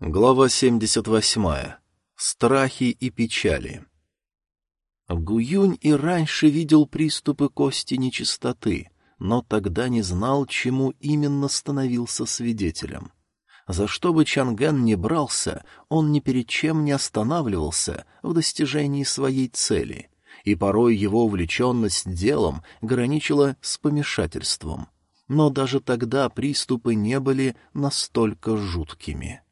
Глава 78. Страхи и печали. Гуюнь и раньше видел приступы кости нечистоты, но тогда не знал, чему именно становился свидетелем. За что бы Чанган не брался, он ни перед чем не останавливался в достижении своей цели, и порой его увлеченность делом граничила с помешательством. Но даже тогда приступы не были настолько жуткими.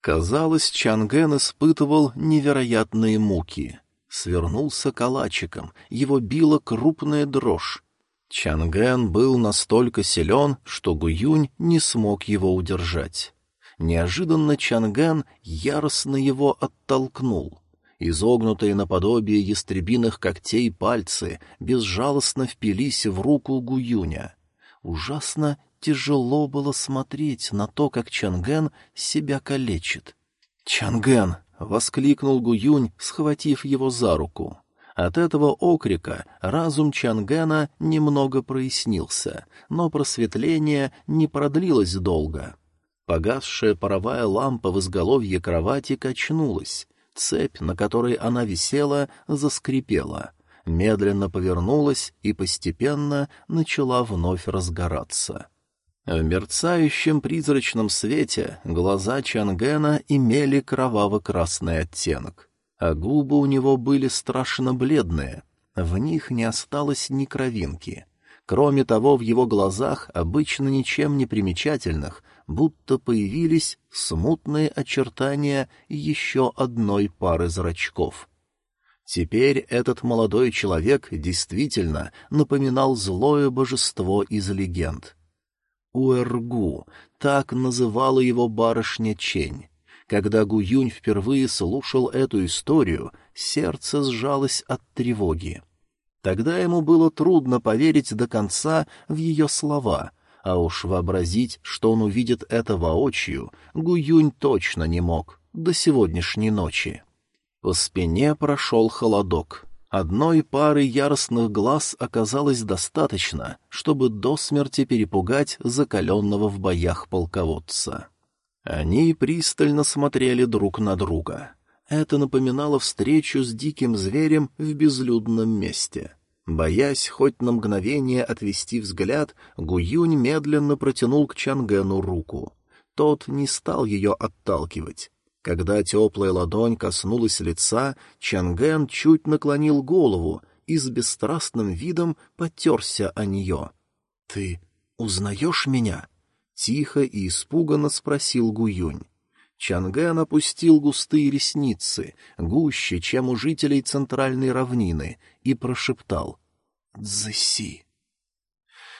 Казалось, Чанген испытывал невероятные муки. Свернулся калачиком, его била крупная дрожь. Чанген был настолько силен, что Гуюнь не смог его удержать. Неожиданно Чанген яростно его оттолкнул. Изогнутые наподобие ястребиных когтей пальцы безжалостно впились в руку Гуюня. Ужасно тяжело было смотреть на то, как Чанген себя калечит. «Чанген!» — воскликнул Гуюнь, схватив его за руку. От этого окрика разум Чангена немного прояснился, но просветление не продлилось долго. Погасшая паровая лампа в изголовье кровати качнулась. Цепь, на которой она висела, заскрипела. Медленно повернулась и постепенно начала вновь разгораться. В мерцающем призрачном свете глаза Чангена имели кроваво-красный оттенок, а губы у него были страшно бледные, в них не осталось ни кровинки. Кроме того, в его глазах, обычно ничем не примечательных, будто появились смутные очертания еще одной пары зрачков. Теперь этот молодой человек действительно напоминал злое божество из легенд — Уэргу, так называла его барышня Чень. Когда Гуюнь впервые слушал эту историю, сердце сжалось от тревоги. Тогда ему было трудно поверить до конца в ее слова, а уж вообразить, что он увидит это воочию, Гуюнь точно не мог до сегодняшней ночи. По спине прошел холодок. Одной пары яростных глаз оказалось достаточно, чтобы до смерти перепугать закаленного в боях полководца. Они пристально смотрели друг на друга. Это напоминало встречу с диким зверем в безлюдном месте. Боясь хоть на мгновение отвести взгляд, Гуюнь медленно протянул к Чангену руку. Тот не стал ее отталкивать. Когда теплая ладонь коснулась лица, Чанген чуть наклонил голову и с бесстрастным видом потерся о нее. — Ты узнаешь меня? — тихо и испуганно спросил Гуюнь. Чанген опустил густые ресницы, гуще, чем у жителей центральной равнины, и прошептал «Дзэси».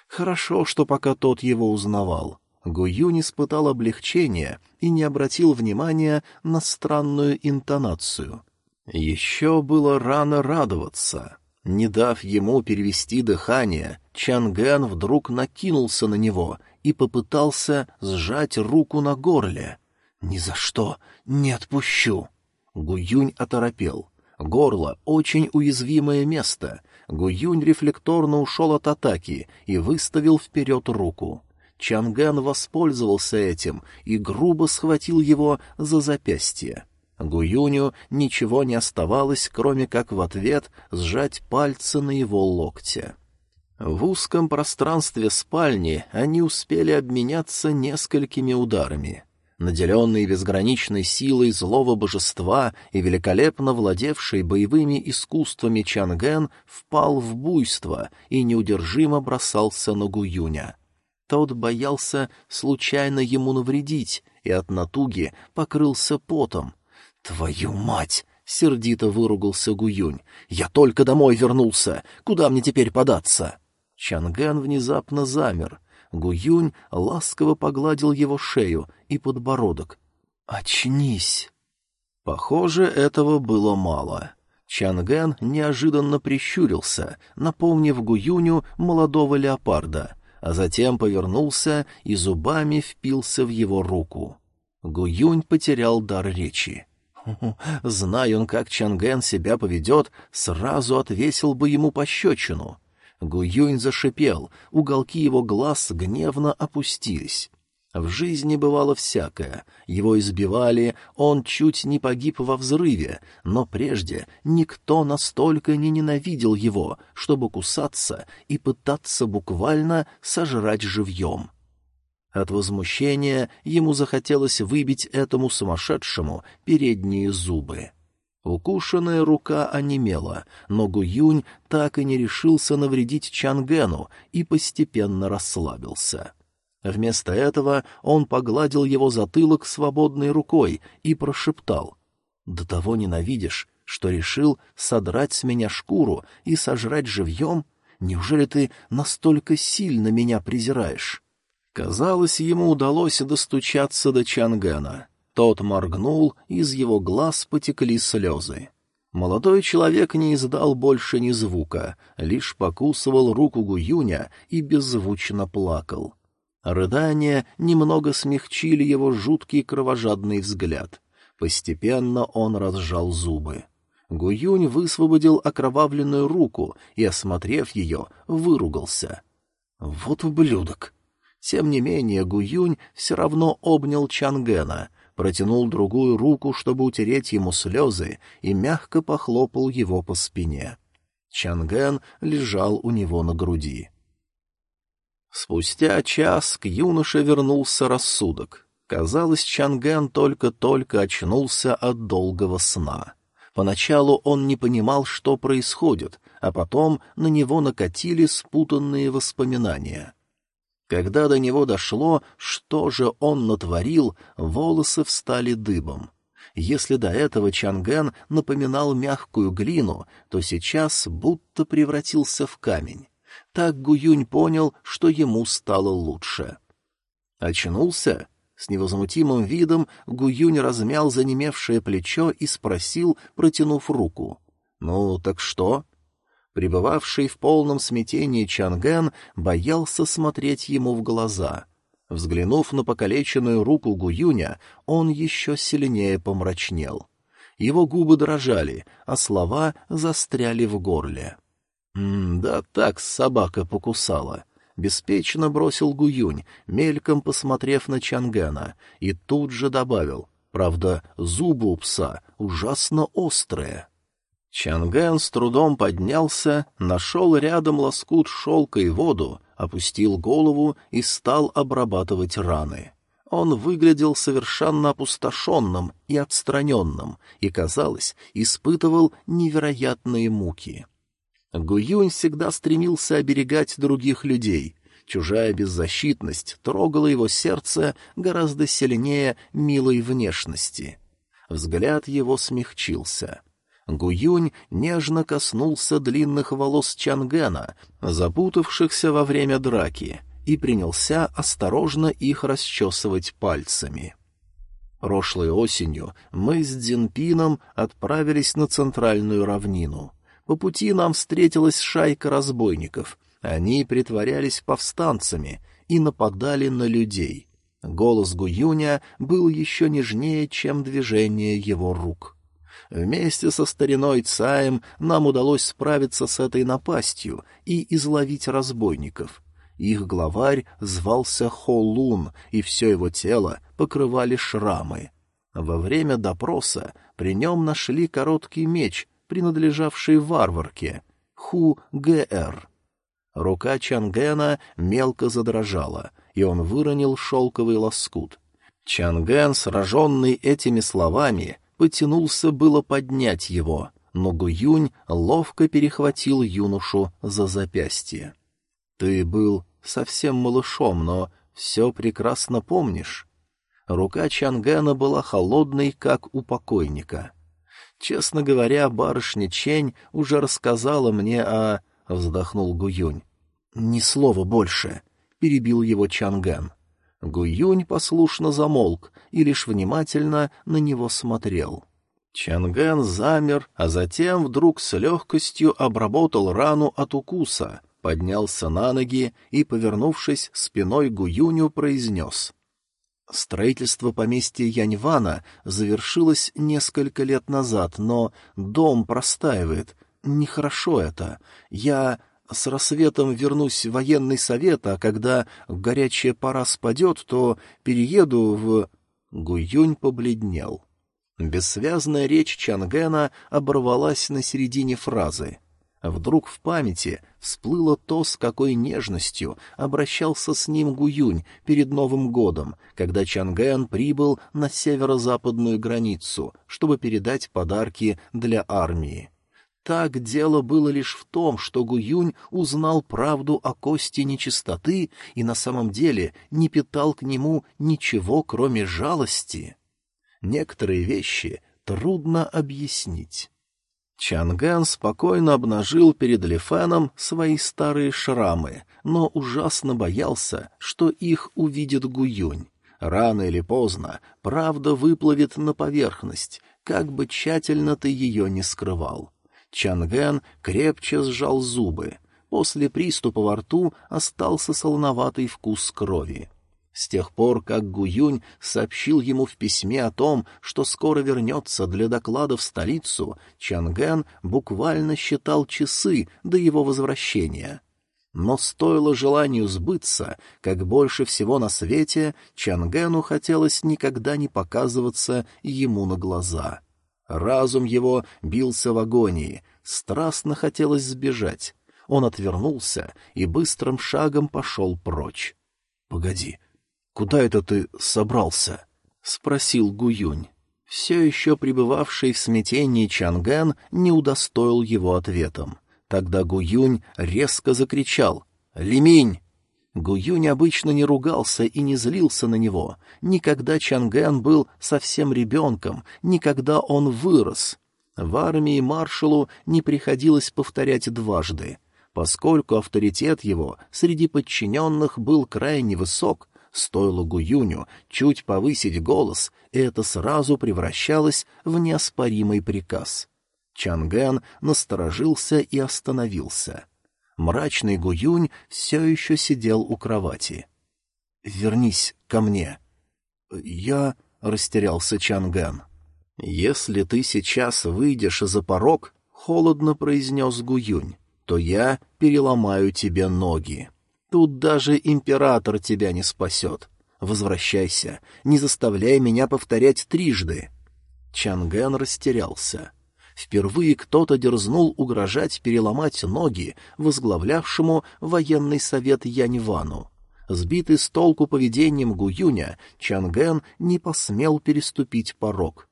Хорошо, что пока тот его узнавал. Гуюнь испытал облегчение и не обратил внимания на странную интонацию. Еще было рано радоваться. Не дав ему перевести дыхание, Чангэн вдруг накинулся на него и попытался сжать руку на горле. «Ни за что не отпущу!» Гуюнь оторопел. Горло — очень уязвимое место. Гуюнь рефлекторно ушел от атаки и выставил вперед руку. Чанган воспользовался этим и грубо схватил его за запястье. Гуюню ничего не оставалось, кроме как в ответ сжать пальцы на его локте. В узком пространстве спальни они успели обменяться несколькими ударами. Наделенный безграничной силой злого божества и великолепно владевший боевыми искусствами Чанген впал в буйство и неудержимо бросался на Гуюня. Тот боялся случайно ему навредить и от натуги покрылся потом. «Твою мать!» — сердито выругался Гуюнь. «Я только домой вернулся! Куда мне теперь податься?» Чангэн внезапно замер. Гуюнь ласково погладил его шею и подбородок. «Очнись!» Похоже, этого было мало. Чангэн неожиданно прищурился, напомнив Гуюню молодого леопарда — а затем повернулся и зубами впился в его руку. Гуюнь потерял дар речи. Зная он, как Чанген себя поведет, сразу отвесил бы ему пощечину. Гуюнь зашипел, уголки его глаз гневно опустились. В жизни бывало всякое. Его избивали, он чуть не погиб во взрыве, но прежде никто настолько не ненавидел его, чтобы кусаться и пытаться буквально сожрать живьем. От возмущения ему захотелось выбить этому сумасшедшему передние зубы. Укушенная рука онемела, но Гуюнь так и не решился навредить Чангену и постепенно расслабился. Вместо этого он погладил его затылок свободной рукой и прошептал. «До того ненавидишь, что решил содрать с меня шкуру и сожрать живьем? Неужели ты настолько сильно меня презираешь?» Казалось, ему удалось достучаться до Чангена. Тот моргнул, из его глаз потекли слезы. Молодой человек не издал больше ни звука, лишь покусывал руку Гуюня и беззвучно плакал. Рыдания немного смягчили его жуткий кровожадный взгляд. Постепенно он разжал зубы. Гуюнь высвободил окровавленную руку и, осмотрев ее, выругался. «Вот ублюдок!» Тем не менее Гуюнь все равно обнял Чангена, протянул другую руку, чтобы утереть ему слезы, и мягко похлопал его по спине. Чанген лежал у него на груди. Спустя час к юноше вернулся рассудок. Казалось, Чанген только-только очнулся от долгого сна. Поначалу он не понимал, что происходит, а потом на него накатили спутанные воспоминания. Когда до него дошло, что же он натворил, волосы встали дыбом. Если до этого Чанген напоминал мягкую глину, то сейчас будто превратился в камень. Так Гуюнь понял, что ему стало лучше. Очнулся? С невозмутимым видом Гуюнь размял занемевшее плечо и спросил, протянув руку. «Ну, так что?» Пребывавший в полном смятении Чангэн боялся смотреть ему в глаза. Взглянув на покалеченную руку Гуюня, он еще сильнее помрачнел. Его губы дрожали, а слова застряли в горле. «М «Да так собака покусала», — беспечно бросил Гуюнь, мельком посмотрев на Чангена, и тут же добавил, «Правда, зубы у пса ужасно острые». Чангэн с трудом поднялся, нашел рядом лоскут шелка и воду, опустил голову и стал обрабатывать раны. Он выглядел совершенно опустошенным и отстраненным, и, казалось, испытывал невероятные муки. Гуюнь всегда стремился оберегать других людей. Чужая беззащитность трогала его сердце гораздо сильнее милой внешности. Взгляд его смягчился — Гуюнь нежно коснулся длинных волос Чангена, запутавшихся во время драки, и принялся осторожно их расчесывать пальцами. Прошлой осенью мы с Дзинпином отправились на центральную равнину. По пути нам встретилась шайка разбойников. Они притворялись повстанцами и нападали на людей. Голос Гуюня был еще нежнее, чем движение его рук. — Вместе со стариной Цаем нам удалось справиться с этой напастью и изловить разбойников. Их главарь звался Холун, и все его тело покрывали шрамы. Во время допроса при нем нашли короткий меч, принадлежавший варварке, Ху-Гэр. Рука Чангена мелко задрожала, и он выронил шелковый лоскут. Чанген, сраженный этими словами, потянулся было поднять его, но Гуюнь ловко перехватил юношу за запястье. «Ты был совсем малышом, но все прекрасно помнишь». Рука Чангена была холодной, как у покойника. «Честно говоря, барышня Чень уже рассказала мне о...» — вздохнул Гуюнь. «Ни слова больше», — перебил его Чангэн. Гуюнь послушно замолк и лишь внимательно на него смотрел. Чангэн замер, а затем вдруг с легкостью обработал рану от укуса, поднялся на ноги и, повернувшись спиной Гуюню, произнес. Строительство поместья Яньвана завершилось несколько лет назад, но дом простаивает. Нехорошо это. Я с рассветом вернусь в военный совет, а когда горячая пора спадет, то перееду в...» Гуюнь побледнел. Бессвязная речь Чангена оборвалась на середине фразы. Вдруг в памяти всплыло то, с какой нежностью обращался с ним Гуюнь перед Новым годом, когда Чангэн прибыл на северо-западную границу, чтобы передать подарки для армии. Так дело было лишь в том, что Гуюнь узнал правду о кости нечистоты и на самом деле не питал к нему ничего, кроме жалости. Некоторые вещи трудно объяснить. Чанган спокойно обнажил перед Лифеном свои старые шрамы, но ужасно боялся, что их увидит Гуюнь. Рано или поздно правда выплывет на поверхность, как бы тщательно ты ее не скрывал. Чангэн крепче сжал зубы. После приступа во рту остался солоноватый вкус крови. С тех пор, как Гуюнь сообщил ему в письме о том, что скоро вернется для доклада в столицу, Чангэн буквально считал часы до его возвращения. Но стоило желанию сбыться, как больше всего на свете Чангену хотелось никогда не показываться ему на глаза. Разум его бился в агонии, страстно хотелось сбежать. Он отвернулся и быстрым шагом пошел прочь. — Погоди, куда это ты собрался? — спросил Гуюнь. Все еще пребывавший в смятении Чангэн не удостоил его ответом. Тогда Гуюнь резко закричал «Лиминь!». Гуюнь обычно не ругался и не злился на него. Никогда Чангэн был совсем ребенком, никогда он вырос. В армии маршалу не приходилось повторять дважды. Поскольку авторитет его среди подчиненных был крайне высок, Стоило Гуюню чуть повысить голос, и это сразу превращалось в неоспоримый приказ. Чангэн насторожился и остановился. Мрачный Гуюнь все еще сидел у кровати. «Вернись ко мне». «Я...» — растерялся Чангэн. «Если ты сейчас выйдешь за порог», — холодно произнес Гуюнь, — «то я переломаю тебе ноги». Тут даже император тебя не спасет. Возвращайся, не заставляй меня повторять трижды. Чангэн растерялся. Впервые кто-то дерзнул угрожать переломать ноги возглавлявшему военный совет Яньвану. Сбитый с толку поведением Гуюня, Чангэн не посмел переступить порог.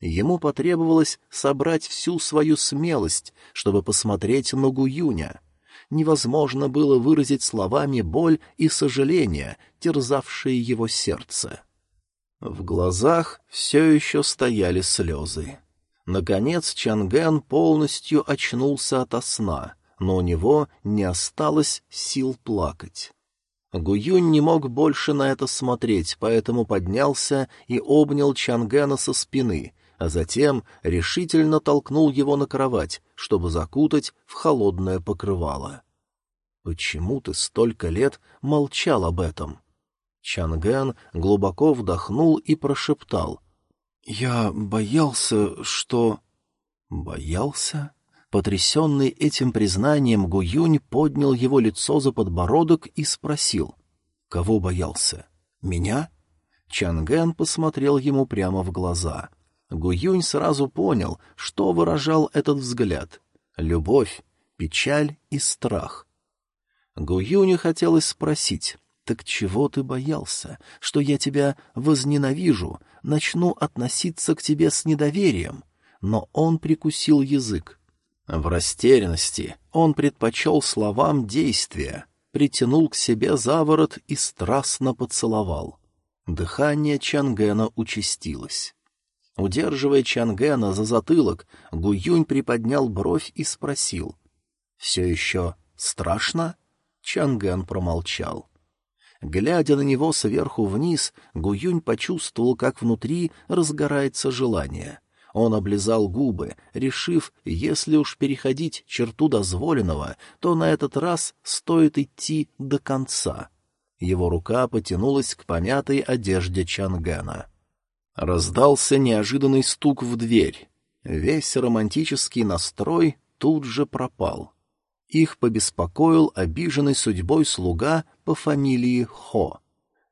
Ему потребовалось собрать всю свою смелость, чтобы посмотреть на Гуюня — невозможно было выразить словами боль и сожаление, терзавшие его сердце. В глазах все еще стояли слезы. Наконец Чангэн полностью очнулся ото сна, но у него не осталось сил плакать. Гуюнь не мог больше на это смотреть, поэтому поднялся и обнял Чангена со спины, а затем решительно толкнул его на кровать, чтобы закутать в холодное покрывало. «Почему ты столько лет молчал об этом?» Чангэн глубоко вдохнул и прошептал. «Я боялся, что...» «Боялся?» Потрясенный этим признанием, Гуюнь поднял его лицо за подбородок и спросил. «Кого боялся? Меня?» Чангэн посмотрел ему прямо в глаза. Гуюнь сразу понял, что выражал этот взгляд. Любовь, печаль и страх. Гуюню хотелось спросить, «Так чего ты боялся, что я тебя возненавижу, начну относиться к тебе с недоверием?» Но он прикусил язык. В растерянности он предпочел словам действия, притянул к себе за ворот и страстно поцеловал. Дыхание Чангена участилось. Удерживая Чангена за затылок, Гуюнь приподнял бровь и спросил. — Все еще страшно? Чангэн промолчал. Глядя на него сверху вниз, Гуюнь почувствовал, как внутри разгорается желание. Он облизал губы, решив, если уж переходить черту дозволенного, то на этот раз стоит идти до конца. Его рука потянулась к помятой одежде Чангена. Раздался неожиданный стук в дверь. Весь романтический настрой тут же пропал. Их побеспокоил обиженный судьбой слуга по фамилии Хо.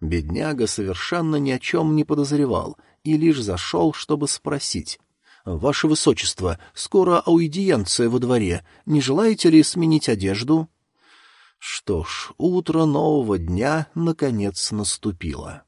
Бедняга совершенно ни о чем не подозревал и лишь зашел, чтобы спросить. «Ваше Высочество, скоро аудиенция во дворе. Не желаете ли сменить одежду?» Что ж, утро нового дня наконец наступило.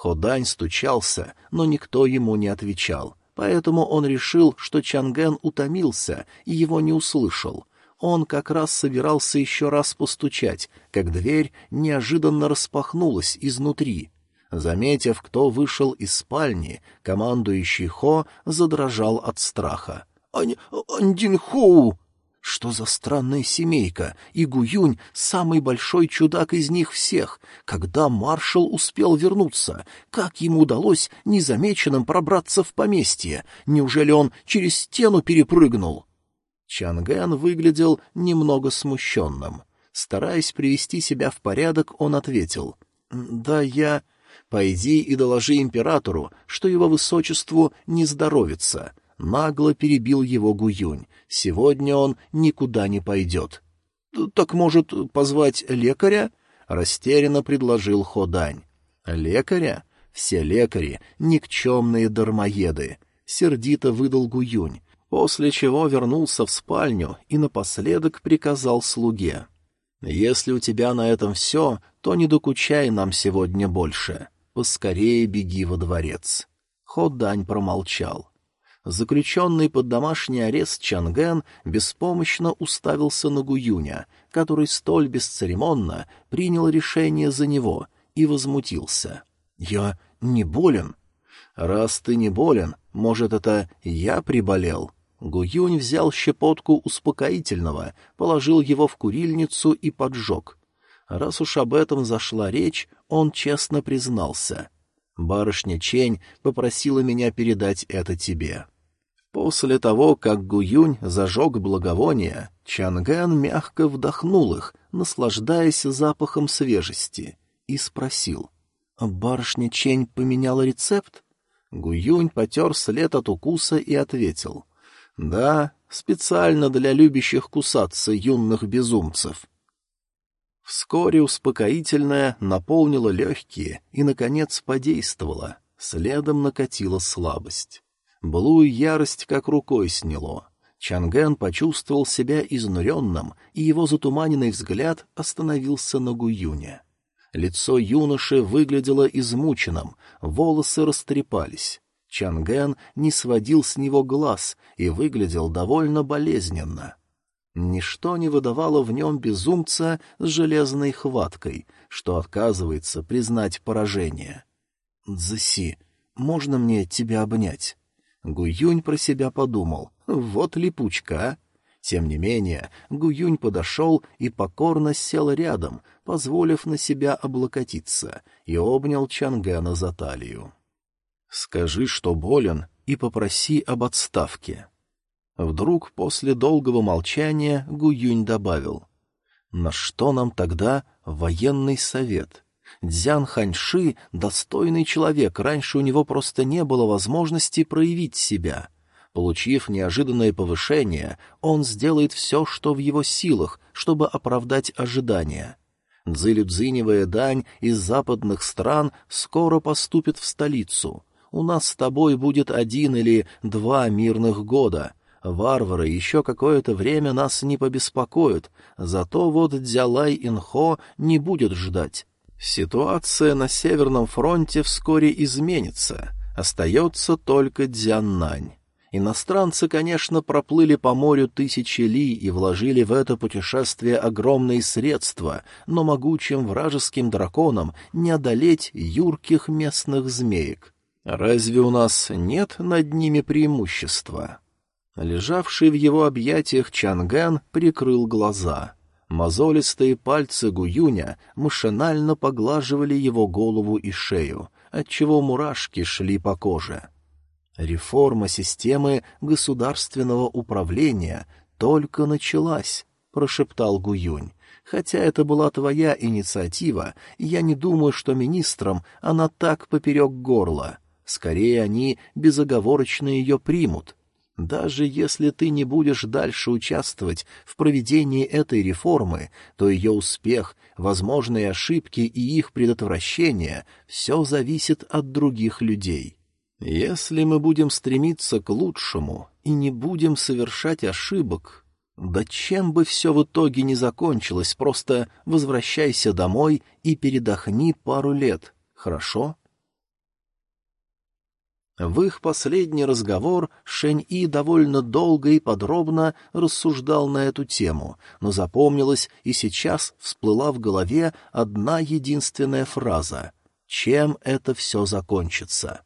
Ходань стучался, но никто ему не отвечал, поэтому он решил, что Чанген утомился и его не услышал. Он как раз собирался еще раз постучать, как дверь неожиданно распахнулась изнутри. Заметив, кто вышел из спальни, командующий Хо задрожал от страха. «Ань... Андин Хоу!» Что за странная семейка? И Гуюнь — самый большой чудак из них всех. Когда маршал успел вернуться? Как ему удалось незамеченным пробраться в поместье? Неужели он через стену перепрыгнул? Чангэн выглядел немного смущенным. Стараясь привести себя в порядок, он ответил. «Да я...» «Пойди и доложи императору, что его высочеству не здоровится». Нагло перебил его Гуюнь. Сегодня он никуда не пойдет. — Так, может, позвать лекаря? — растерянно предложил Ходань. — Лекаря? Все лекари — никчемные дармоеды. Сердито выдал Гуюнь, после чего вернулся в спальню и напоследок приказал слуге. — Если у тебя на этом все, то не докучай нам сегодня больше. Поскорее беги во дворец. Ходань промолчал. Заключенный под домашний арест Чанген беспомощно уставился на Гуюня, который столь бесцеремонно принял решение за него и возмутился. «Я не болен». «Раз ты не болен, может, это я приболел?» Гуюнь взял щепотку успокоительного, положил его в курильницу и поджег. Раз уж об этом зашла речь, он честно признался. Барышня Чень попросила меня передать это тебе. После того, как Гуюнь зажег благовония, Чангэн мягко вдохнул их, наслаждаясь запахом свежести, и спросил. «Барышня Чень поменяла рецепт?» Гуюнь потер след от укуса и ответил. «Да, специально для любящих кусаться юных безумцев». Вскоре успокоительное наполнило легкие и, наконец, подействовало. Следом накатила слабость. Былую ярость как рукой сняло. Чангэн почувствовал себя изнуренным, и его затуманенный взгляд остановился на Гуюне. Лицо юноши выглядело измученным, волосы растрепались. Чангэн не сводил с него глаз и выглядел довольно болезненно. Ничто не выдавало в нем безумца с железной хваткой, что отказывается признать поражение. «Дзэси, можно мне тебя обнять?» Гуюнь про себя подумал. Вот липучка, а! Тем не менее, Гуюнь подошел и покорно сел рядом, позволив на себя облокотиться, и обнял Чангена за талию. «Скажи, что болен, и попроси об отставке». Вдруг после долгого молчания Гуюнь добавил. «На что нам тогда военный совет?» Дзян Ханьши — достойный человек, раньше у него просто не было возможности проявить себя. Получив неожиданное повышение, он сделает все, что в его силах, чтобы оправдать ожидания. Дзылюдзиневая дань из западных стран скоро поступит в столицу. У нас с тобой будет один или два мирных года. Варвары еще какое-то время нас не побеспокоят, зато вот Дзялай Инхо не будет ждать. Ситуация на Северном фронте вскоре изменится. Остается только Дзяннань. Иностранцы, конечно, проплыли по морю тысячи ли и вложили в это путешествие огромные средства, но могучим вражеским драконам не одолеть юрких местных змеек. Разве у нас нет над ними преимущества? Лежавший в его объятиях Чанган прикрыл глаза — Мозолистые пальцы Гуюня машинально поглаживали его голову и шею, отчего мурашки шли по коже. Реформа системы государственного управления только началась, — прошептал Гуюнь. Хотя это была твоя инициатива, я не думаю, что министрам она так поперек горла. Скорее, они безоговорочно ее примут. Даже если ты не будешь дальше участвовать в проведении этой реформы, то ее успех, возможные ошибки и их предотвращение — все зависит от других людей. Если мы будем стремиться к лучшему и не будем совершать ошибок, да чем бы все в итоге не закончилось, просто возвращайся домой и передохни пару лет, хорошо? В их последний разговор Шэнь-И довольно долго и подробно рассуждал на эту тему, но запомнилась и сейчас всплыла в голове одна единственная фраза «Чем это все закончится?»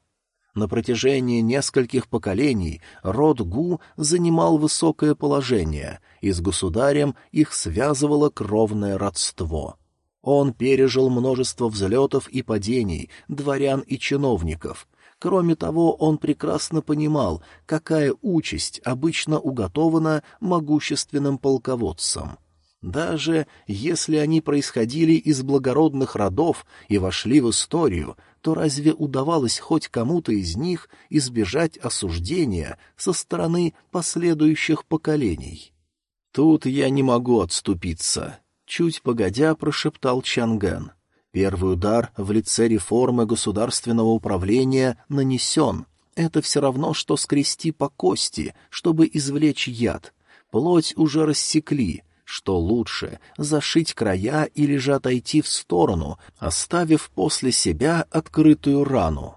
На протяжении нескольких поколений род Гу занимал высокое положение, и с государем их связывало кровное родство. Он пережил множество взлетов и падений, дворян и чиновников. Кроме того, он прекрасно понимал, какая участь обычно уготована могущественным полководцам. Даже если они происходили из благородных родов и вошли в историю, то разве удавалось хоть кому-то из них избежать осуждения со стороны последующих поколений? «Тут я не могу отступиться», — чуть погодя прошептал Чангэн. «Первый удар в лице реформы государственного управления нанесен. Это все равно, что скрести по кости, чтобы извлечь яд. Плоть уже рассекли, что лучше, зашить края или же отойти в сторону, оставив после себя открытую рану?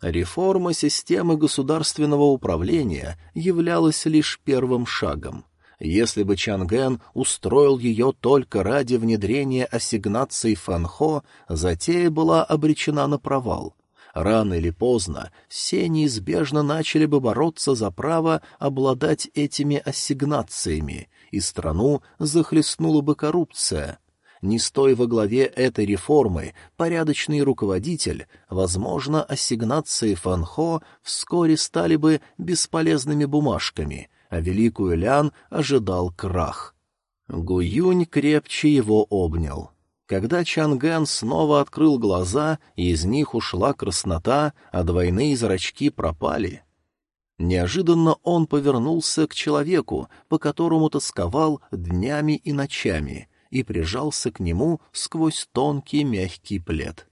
Реформа системы государственного управления являлась лишь первым шагом. Если бы Чанген устроил ее только ради внедрения ассигнаций Фанхо, затея была обречена на провал. Рано или поздно все неизбежно начали бы бороться за право обладать этими ассигнациями, и страну захлестнула бы коррупция. Не стоя во главе этой реформы, порядочный руководитель, возможно, ассигнации Фанхо вскоре стали бы бесполезными бумажками, а великую Лян ожидал крах. Гуюнь крепче его обнял. Когда Чангэн снова открыл глаза, и из них ушла краснота, а двойные зрачки пропали, Неожиданно он повернулся к человеку, по которому тосковал днями и ночами, и прижался к нему сквозь тонкий мягкий плед.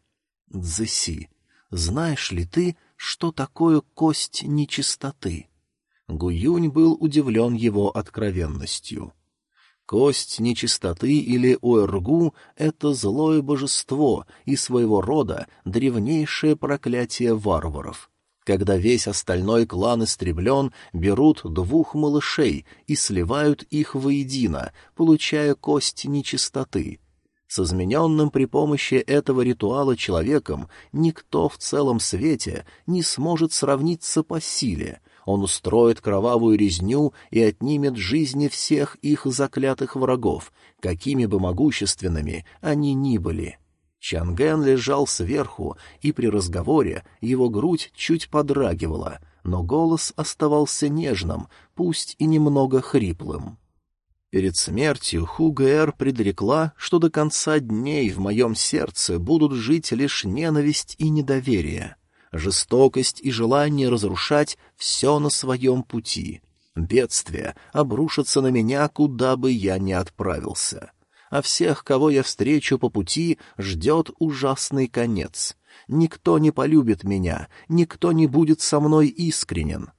«Дзеси, знаешь ли ты, что такое кость нечистоты?» Гуюнь был удивлен его откровенностью. Кость нечистоты или уэргу — это злое божество и своего рода древнейшее проклятие варваров — когда весь остальной клан истреблен, берут двух малышей и сливают их воедино, получая кость нечистоты. С измененным при помощи этого ритуала человеком никто в целом свете не сможет сравниться по силе. Он устроит кровавую резню и отнимет жизни всех их заклятых врагов, какими бы могущественными они ни были. — Чанген лежал сверху, и при разговоре его грудь чуть подрагивала, но голос оставался нежным, пусть и немного хриплым. Перед смертью Хугэр предрекла, что до конца дней в моем сердце будут жить лишь ненависть и недоверие, жестокость и желание разрушать все на своем пути. Бедствие обрушится на меня, куда бы я ни отправился а всех, кого я встречу по пути, ждет ужасный конец. Никто не полюбит меня, никто не будет со мной искренен.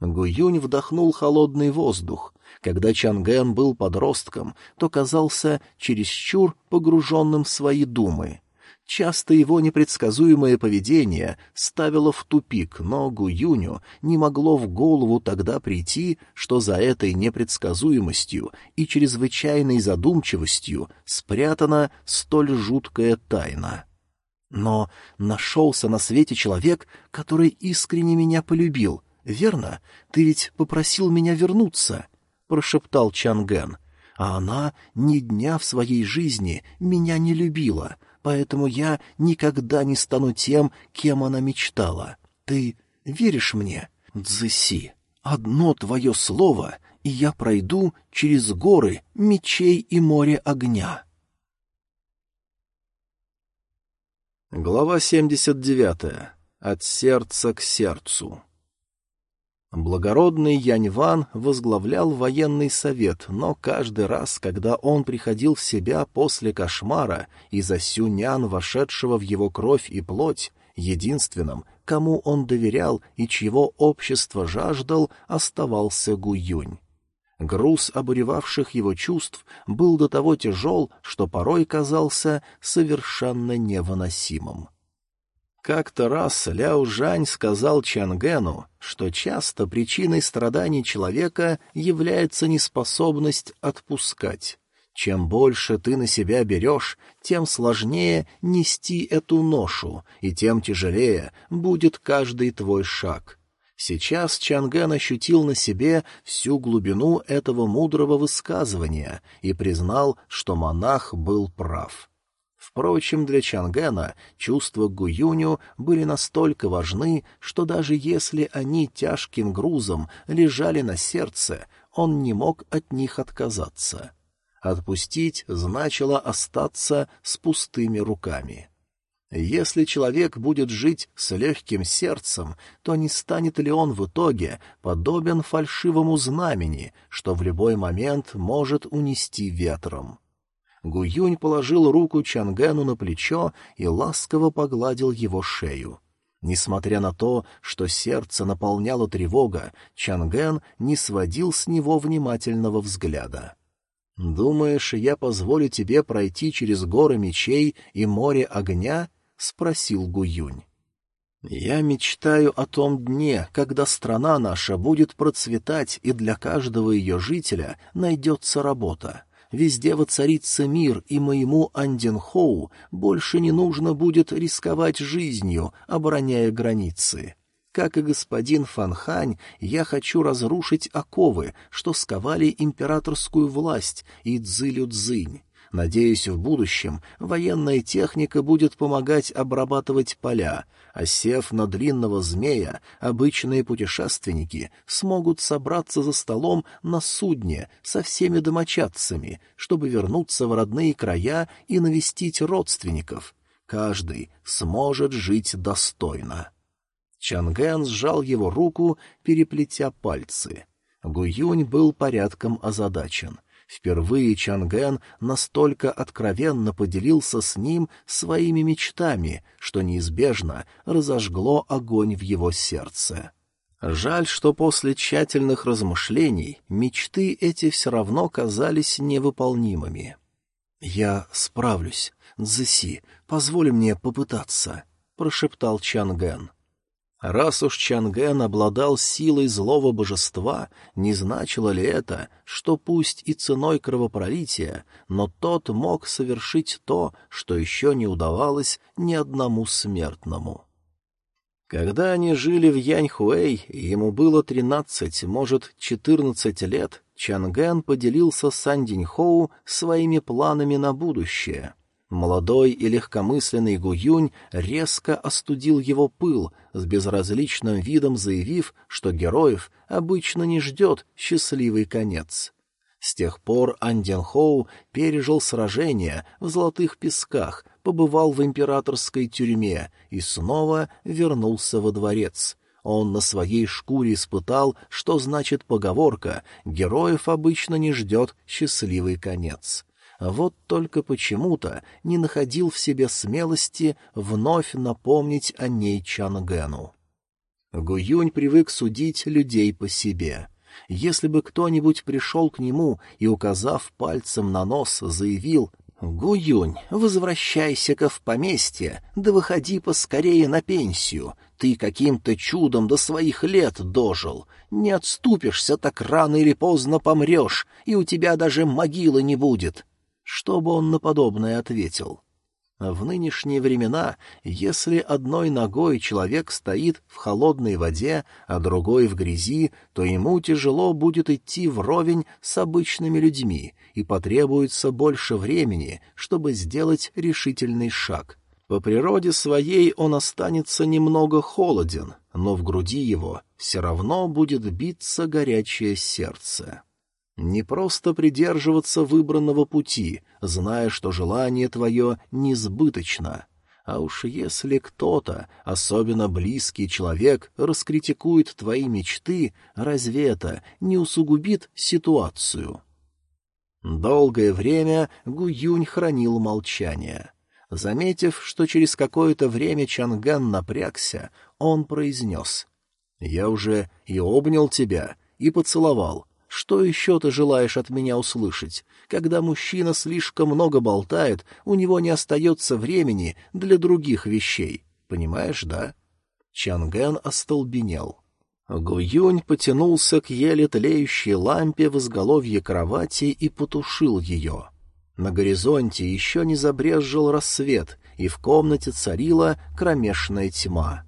Гуюнь вдохнул холодный воздух. Когда Чанген был подростком, то казался чересчур погруженным в свои думы. Часто его непредсказуемое поведение ставило в тупик, но Гуюню не могло в голову тогда прийти, что за этой непредсказуемостью и чрезвычайной задумчивостью спрятана столь жуткая тайна. Но нашелся на свете человек, который искренне меня полюбил, верно? Ты ведь попросил меня вернуться, — прошептал Чанген. А она ни дня в своей жизни меня не любила — поэтому я никогда не стану тем, кем она мечтала. Ты веришь мне, Цзэси? Одно твое слово, и я пройду через горы мечей и море огня». Глава 79. От сердца к сердцу. Благородный Яньван возглавлял военный совет, но каждый раз, когда он приходил в себя после кошмара из-за Сюнян, вошедшего в его кровь и плоть, единственным, кому он доверял и чьего общества жаждал, оставался Гуюнь. Груз обуревавших его чувств был до того тяжел, что порой казался совершенно невыносимым. Как-то раз Ляо Жань сказал Чангену, что часто причиной страданий человека является неспособность отпускать. Чем больше ты на себя берешь, тем сложнее нести эту ношу, и тем тяжелее будет каждый твой шаг. Сейчас Чанген ощутил на себе всю глубину этого мудрого высказывания и признал, что монах был прав. Впрочем, для Чангена чувства к Гуюню были настолько важны, что даже если они тяжким грузом лежали на сердце, он не мог от них отказаться. Отпустить значило остаться с пустыми руками. Если человек будет жить с легким сердцем, то не станет ли он в итоге подобен фальшивому знамени, что в любой момент может унести ветром? Гуюнь положил руку Чангену на плечо и ласково погладил его шею. Несмотря на то, что сердце наполняло тревога, Чанген не сводил с него внимательного взгляда. «Думаешь, я позволю тебе пройти через горы мечей и море огня?» — спросил Гуюнь. «Я мечтаю о том дне, когда страна наша будет процветать, и для каждого ее жителя найдется работа везде воцарится мир, и моему Анденхоу больше не нужно будет рисковать жизнью, обороняя границы. Как и господин Фанхань, я хочу разрушить оковы, что сковали императорскую власть и Цзилю Цзинь. Надеюсь, в будущем военная техника будет помогать обрабатывать поля, а сев на длинного змея, обычные путешественники смогут собраться за столом на судне со всеми домочадцами, чтобы вернуться в родные края и навестить родственников. Каждый сможет жить достойно. Чанген сжал его руку, переплетя пальцы. Гуюнь был порядком озадачен — Впервые Чанген настолько откровенно поделился с ним своими мечтами, что неизбежно разожгло огонь в его сердце. Жаль, что после тщательных размышлений мечты эти все равно казались невыполнимыми. «Я справлюсь. Цзэси, позволь мне попытаться», — прошептал Чанген. Раз уж Чанген обладал силой злого божества, не значило ли это, что пусть и ценой кровопролития, но тот мог совершить то, что еще не удавалось ни одному смертному? Когда они жили в Яньхуэй, ему было тринадцать, может, четырнадцать лет, Чанген поделился с Андиньхоу своими планами на будущее — Молодой и легкомысленный Гуюнь резко остудил его пыл, с безразличным видом заявив, что героев обычно не ждет счастливый конец. С тех пор Анденхоу пережил сражение в Золотых Песках, побывал в императорской тюрьме и снова вернулся во дворец. Он на своей шкуре испытал, что значит поговорка «героев обычно не ждет счастливый конец». Вот только почему-то не находил в себе смелости вновь напомнить о ней Чангену. Гуюнь привык судить людей по себе. Если бы кто-нибудь пришел к нему и, указав пальцем на нос, заявил «Гуюнь, возвращайся-ка в поместье, да выходи поскорее на пенсию, ты каким-то чудом до своих лет дожил, не отступишься, так рано или поздно помрешь, и у тебя даже могилы не будет», что бы он на подобное ответил? В нынешние времена, если одной ногой человек стоит в холодной воде, а другой в грязи, то ему тяжело будет идти вровень с обычными людьми, и потребуется больше времени, чтобы сделать решительный шаг. По природе своей он останется немного холоден, но в груди его все равно будет биться горячее сердце. Не просто придерживаться выбранного пути, зная, что желание твое несбыточно. А уж если кто-то, особенно близкий человек, раскритикует твои мечты, разве это не усугубит ситуацию? Долгое время Гуюнь хранил молчание. Заметив, что через какое-то время Чанган напрягся, он произнес. «Я уже и обнял тебя, и поцеловал. Что еще ты желаешь от меня услышать? Когда мужчина слишком много болтает, у него не остается времени для других вещей. Понимаешь, да?» Чангэн остолбенел. Гуюнь потянулся к еле тлеющей лампе в изголовье кровати и потушил ее. На горизонте еще не забрезжил рассвет, и в комнате царила кромешная тьма.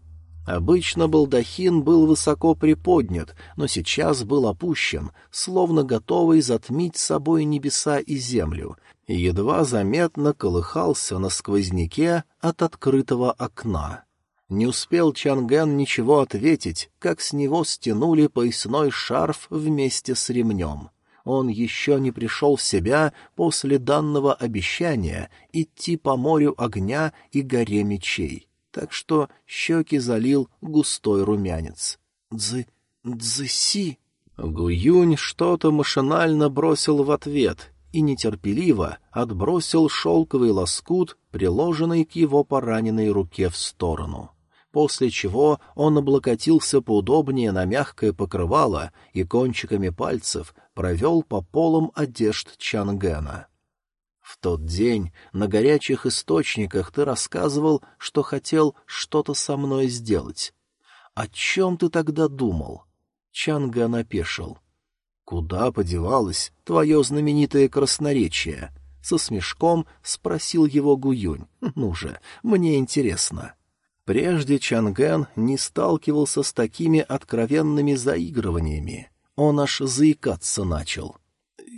Обычно балдахин был высоко приподнят, но сейчас был опущен, словно готовый затмить собой небеса и землю, и едва заметно колыхался на сквозняке от открытого окна. Не успел Чангэн ничего ответить, как с него стянули поясной шарф вместе с ремнем. Он еще не пришел в себя после данного обещания идти по морю огня и горе мечей так что щеки залил густой румянец. «Дзы... дзыси...» Гуюнь что-то машинально бросил в ответ и нетерпеливо отбросил шелковый лоскут, приложенный к его пораненной руке в сторону. После чего он облокотился поудобнее на мягкое покрывало и кончиками пальцев провел по полам одежд Чангена. Тот день на горячих источниках ты рассказывал, что хотел что-то со мной сделать. О чем ты тогда думал? Чанга напешил. Куда подевалось твое знаменитое красноречие? Со смешком спросил его Гуюнь. Ну же, мне интересно. Прежде Чангэн не сталкивался с такими откровенными заигрываниями. Он аж заикаться начал.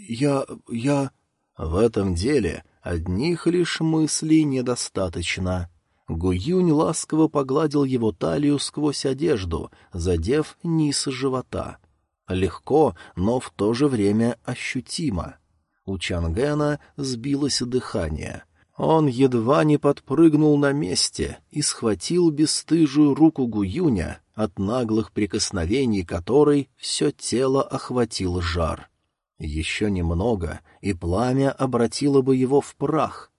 «Я... я...» В этом деле одних лишь мыслей недостаточно. Гуюнь ласково погладил его талию сквозь одежду, задев низ живота. Легко, но в то же время ощутимо. У Чангена сбилось дыхание. Он едва не подпрыгнул на месте и схватил бесстыжую руку Гуюня, от наглых прикосновений которой все тело охватил жар. Еще немного, и пламя обратило бы его в прах.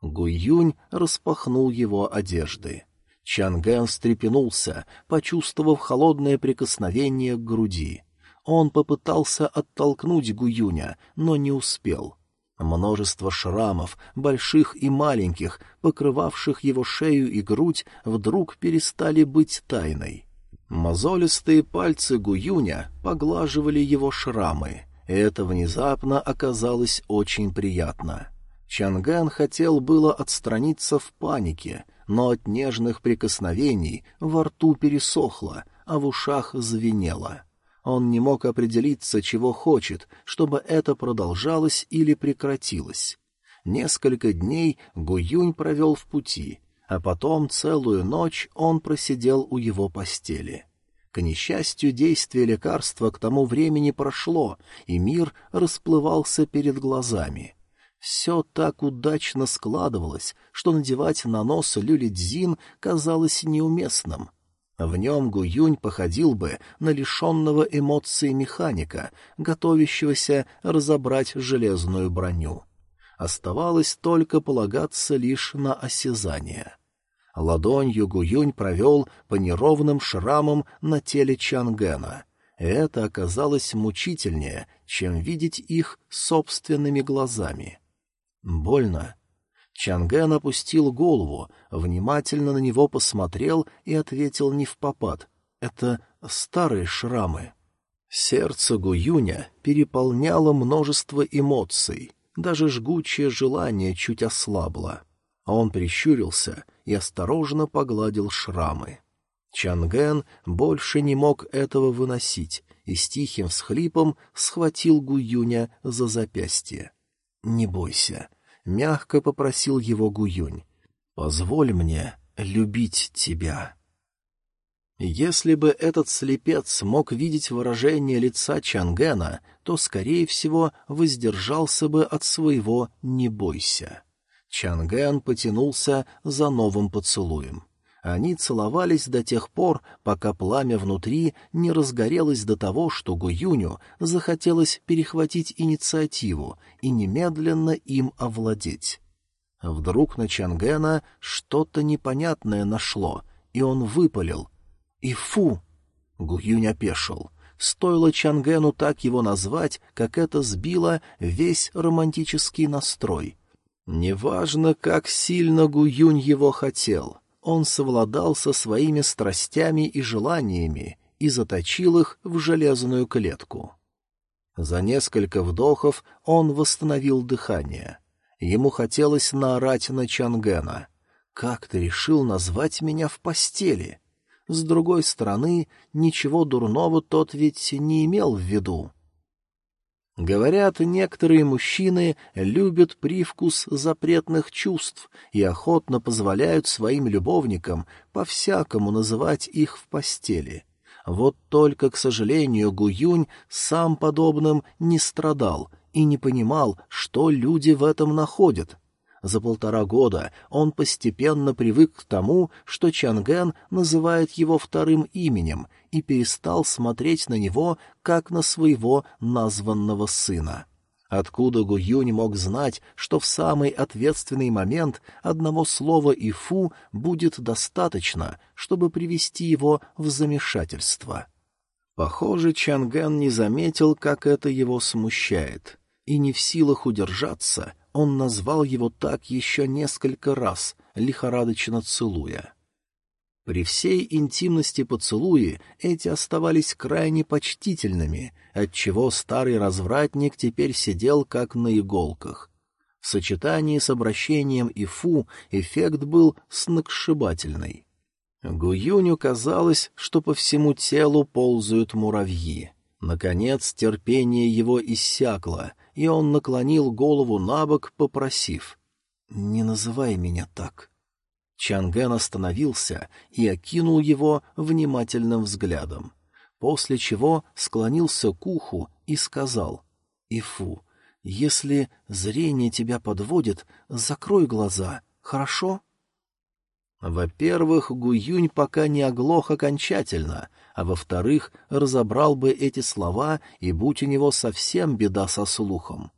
Гуюнь распахнул его одежды. Чангэн встрепенулся, почувствовав холодное прикосновение к груди. Он попытался оттолкнуть Гуюня, но не успел. Множество шрамов, больших и маленьких, покрывавших его шею и грудь, вдруг перестали быть тайной. Мозолистые пальцы Гуюня поглаживали его шрамы — это внезапно оказалось очень приятно. Чанган хотел было отстраниться в панике, но от нежных прикосновений во рту пересохло, а в ушах звенело. Он не мог определиться, чего хочет, чтобы это продолжалось или прекратилось. Несколько дней Гуюнь провел в пути, а потом целую ночь он просидел у его постели. К несчастью, действие лекарства к тому времени прошло, и мир расплывался перед глазами. Все так удачно складывалось, что надевать на нос люлидзин казалось неуместным. В нем Гуюнь походил бы на лишенного эмоций механика, готовящегося разобрать железную броню. Оставалось только полагаться лишь на осязание. — Ладонью Гуюнь провел по неровным шрамам на теле Чангена. Это оказалось мучительнее, чем видеть их собственными глазами. Больно. Чанген опустил голову, внимательно на него посмотрел и ответил не в попад. Это старые шрамы. Сердце Гуюня переполняло множество эмоций, даже жгучее желание чуть ослабло. Он прищурился и осторожно погладил шрамы. Чанген больше не мог этого выносить и с тихим всхлипом схватил Гуюня за запястье. — Не бойся, — мягко попросил его Гуюнь. — Позволь мне любить тебя. Если бы этот слепец мог видеть выражение лица Чангена, то, скорее всего, воздержался бы от своего «не бойся». Чанген потянулся за новым поцелуем. Они целовались до тех пор, пока пламя внутри не разгорелось до того, что Гуюню захотелось перехватить инициативу и немедленно им овладеть. Вдруг на Чангена что-то непонятное нашло, и он выпалил. «И фу!» Гуюнь опешил. Стоило Чангену так его назвать, как это сбило весь романтический настрой. Неважно, как сильно Гуюнь его хотел, он совладал со своими страстями и желаниями и заточил их в железную клетку. За несколько вдохов он восстановил дыхание. Ему хотелось наорать на Чангена. «Как ты решил назвать меня в постели?» С другой стороны, ничего дурного тот ведь не имел в виду. Говорят, некоторые мужчины любят привкус запретных чувств и охотно позволяют своим любовникам по-всякому называть их в постели. Вот только, к сожалению, Гуюнь сам подобным не страдал и не понимал, что люди в этом находят. За полтора года он постепенно привык к тому, что Чанген называет его вторым именем, и перестал смотреть на него, как на своего названного сына. Откуда Гуюнь мог знать, что в самый ответственный момент одного слова «ифу» будет достаточно, чтобы привести его в замешательство? Похоже, Чанган не заметил, как это его смущает, и не в силах удержаться — он назвал его так еще несколько раз, лихорадочно целуя. При всей интимности поцелуи эти оставались крайне почтительными, отчего старый развратник теперь сидел как на иголках. В сочетании с обращением и фу эффект был сногсшибательный. Гуюню казалось, что по всему телу ползают муравьи. Наконец терпение его иссякло, и он наклонил голову на бок, попросив «Не называй меня так». Чанген остановился и окинул его внимательным взглядом, после чего склонился к уху и сказал «Ифу, если зрение тебя подводит, закрой глаза, хорошо?» Во-первых, Гуюнь пока не оглох окончательно, а во-вторых, разобрал бы эти слова, и будь у него совсем беда со слухом.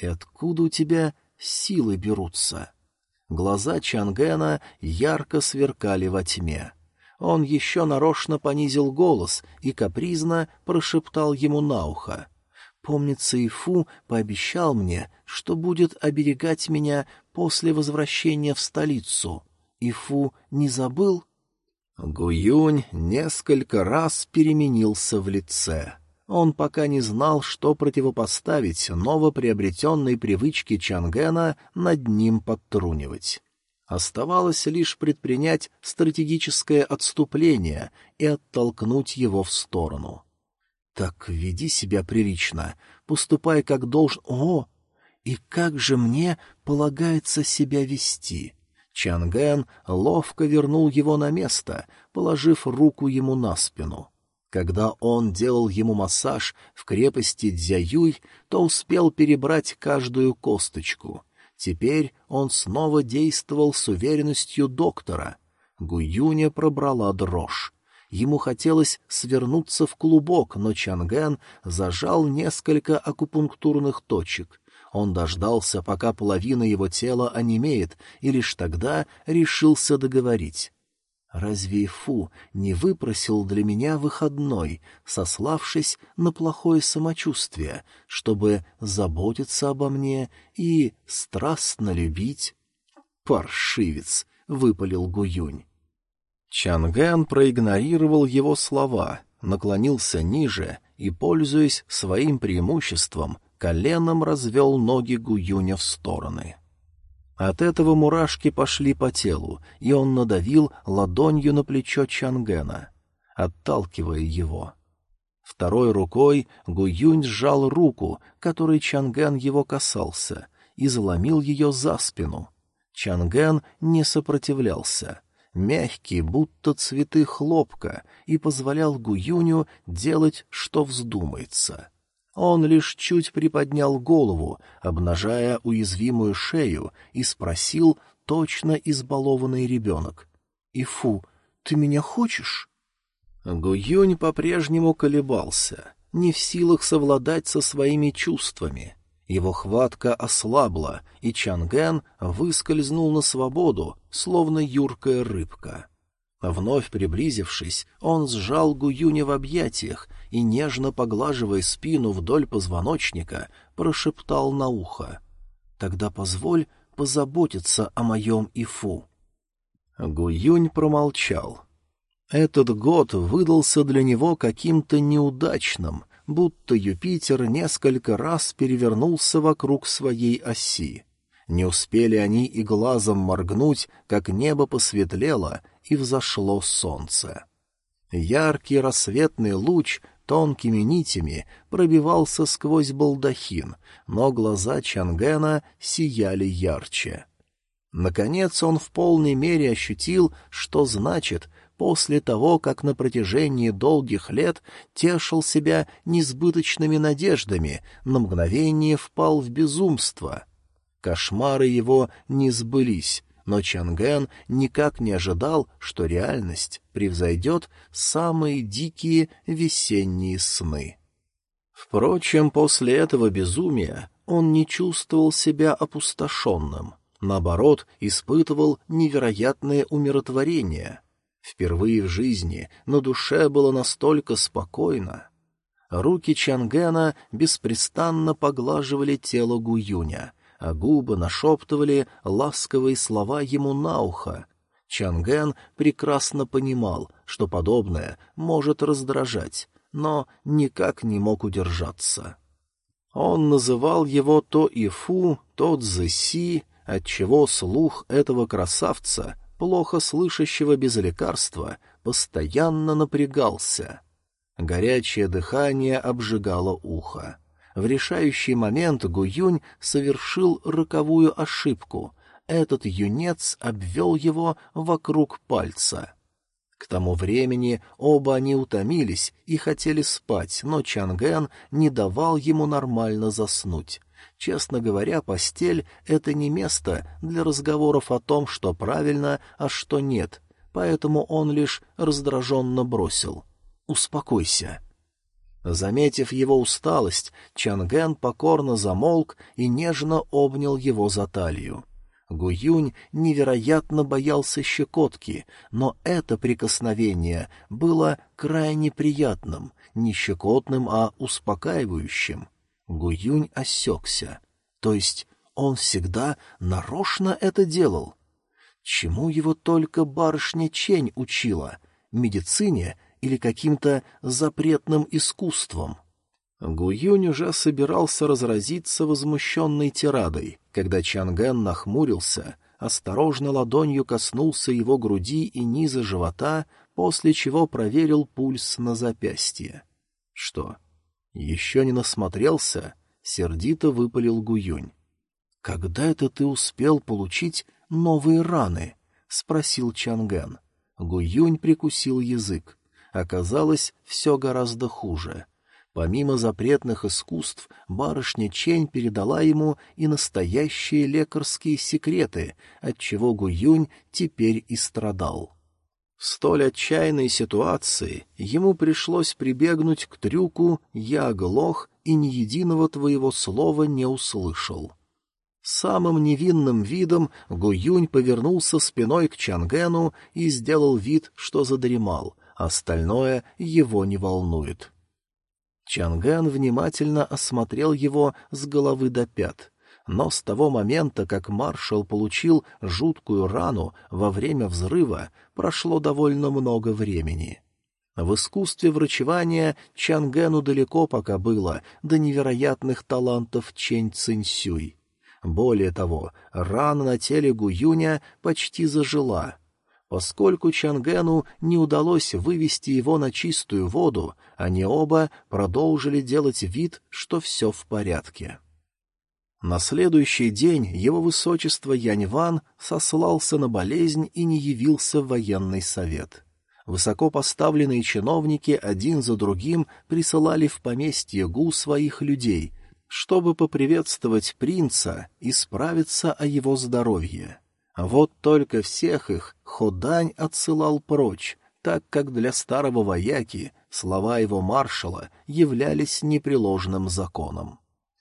«И откуда у тебя силы берутся?» Глаза Чангена ярко сверкали во тьме. Он еще нарочно понизил голос и капризно прошептал ему на ухо. «Помнится, Ифу пообещал мне, что будет оберегать меня после возвращения в столицу». Ифу не забыл? Гуюнь несколько раз переменился в лице. Он пока не знал, что противопоставить новоприобретенной привычке Чангена над ним подтрунивать. Оставалось лишь предпринять стратегическое отступление и оттолкнуть его в сторону. «Так веди себя прилично, поступай как должен... О! И как же мне полагается себя вести?» Чанген ловко вернул его на место, положив руку ему на спину. Когда он делал ему массаж в крепости Дзяюй, то успел перебрать каждую косточку. Теперь он снова действовал с уверенностью доктора. Гуюня пробрала дрожь. Ему хотелось свернуться в клубок, но Чанген зажал несколько акупунктурных точек — он дождался, пока половина его тела онемеет, и лишь тогда решился договорить. Разве Фу не выпросил для меня выходной, сославшись на плохое самочувствие, чтобы заботиться обо мне и страстно любить? «Паршивец!» — выпалил Гуюнь. Чангэн проигнорировал его слова, наклонился ниже и, пользуясь своим преимуществом, коленом развел ноги Гуюня в стороны. От этого мурашки пошли по телу, и он надавил ладонью на плечо Чангена, отталкивая его. Второй рукой Гуюнь сжал руку, которой Чанген его касался, и заломил ее за спину. Чанген не сопротивлялся, мягкий, будто цветы хлопка, и позволял Гуюню делать, что вздумается. Он лишь чуть приподнял голову, обнажая уязвимую шею, и спросил точно избалованный ребенок. «Ифу, ты меня хочешь?» Гуюнь по-прежнему колебался, не в силах совладать со своими чувствами. Его хватка ослабла, и Чанген выскользнул на свободу, словно юркая рыбка. Вновь приблизившись, он сжал Гуюня в объятиях и, нежно поглаживая спину вдоль позвоночника, прошептал на ухо. «Тогда позволь позаботиться о моем Ифу». Гуюнь промолчал. Этот год выдался для него каким-то неудачным, будто Юпитер несколько раз перевернулся вокруг своей оси. Не успели они и глазом моргнуть, как небо посветлело, и взошло солнце. Яркий рассветный луч тонкими нитями пробивался сквозь балдахин, но глаза Чангена сияли ярче. Наконец он в полной мере ощутил, что значит после того, как на протяжении долгих лет тешил себя несбыточными надеждами, на мгновение впал в безумство. Кошмары его не сбылись, но Чанген никак не ожидал, что реальность превзойдет самые дикие весенние сны. Впрочем, после этого безумия он не чувствовал себя опустошенным, наоборот, испытывал невероятное умиротворение. Впервые в жизни на душе было настолько спокойно. Руки Чангена беспрестанно поглаживали тело Гуюня, а губы нашептывали ласковые слова ему на ухо. Чанген прекрасно понимал, что подобное может раздражать, но никак не мог удержаться. Он называл его то Ифу, то Цзэси, отчего слух этого красавца плохо слышащего без лекарства, постоянно напрягался. Горячее дыхание обжигало ухо. В решающий момент Гуюнь совершил роковую ошибку. Этот юнец обвел его вокруг пальца. К тому времени оба они утомились и хотели спать, но Чанген не давал ему нормально заснуть. Честно говоря, постель — это не место для разговоров о том, что правильно, а что нет, поэтому он лишь раздраженно бросил. «Успокойся». Заметив его усталость, Чанген покорно замолк и нежно обнял его за талию. Гуюнь невероятно боялся щекотки, но это прикосновение было крайне приятным, не щекотным, а успокаивающим. Гуюнь осекся. То есть он всегда нарочно это делал? Чему его только барышня Чень учила? Медицине или каким-то запретным искусством? Гуюнь уже собирался разразиться возмущенной тирадой, когда Чангэн нахмурился, осторожно ладонью коснулся его груди и низа живота, после чего проверил пульс на запястье. Что, еще не насмотрелся? Сердито выпалил Гуюнь. Когда это ты успел получить новые раны? спросил Чангэн. Гуюнь прикусил язык. Оказалось, все гораздо хуже. Помимо запретных искусств, барышня Чень передала ему и настоящие лекарские секреты, отчего Гуюнь теперь и страдал. В столь отчаянной ситуации ему пришлось прибегнуть к трюку «я оглох и ни единого твоего слова не услышал». Самым невинным видом Гуюнь повернулся спиной к Чангену и сделал вид, что задремал, остальное его не волнует. Чангэн внимательно осмотрел его с головы до пят — но с того момента, как маршал получил жуткую рану во время взрыва, прошло довольно много времени. В искусстве врачевания Чангену далеко пока было до невероятных талантов Чень Цинсюй. Более того, рана на теле Гуюня почти зажила. Поскольку Чангену не удалось вывести его на чистую воду, они оба продолжили делать вид, что все в порядке. На следующий день его высочество Яньван сослался на болезнь и не явился в военный совет. Высокопоставленные чиновники один за другим присылали в поместье Гу своих людей, чтобы поприветствовать принца и справиться о его здоровье. Вот только всех их Ходань отсылал прочь, так как для старого вояки слова его маршала являлись непреложным законом.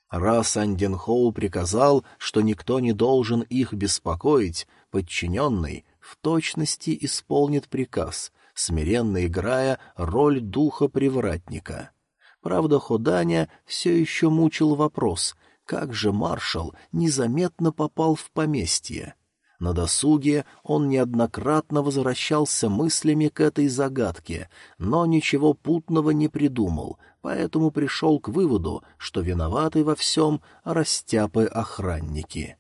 Раз Анденхоу приказал, что никто не должен их беспокоить, подчиненный в точности исполнит приказ, смиренно играя роль духа-привратника. Правда, Ходаня все еще мучил вопрос, как же маршал незаметно попал в поместье. На досуге он неоднократно возвращался мыслями к этой загадке, но ничего путного не придумал, поэтому пришел к выводу, что виноваты во всем растяпы-охранники.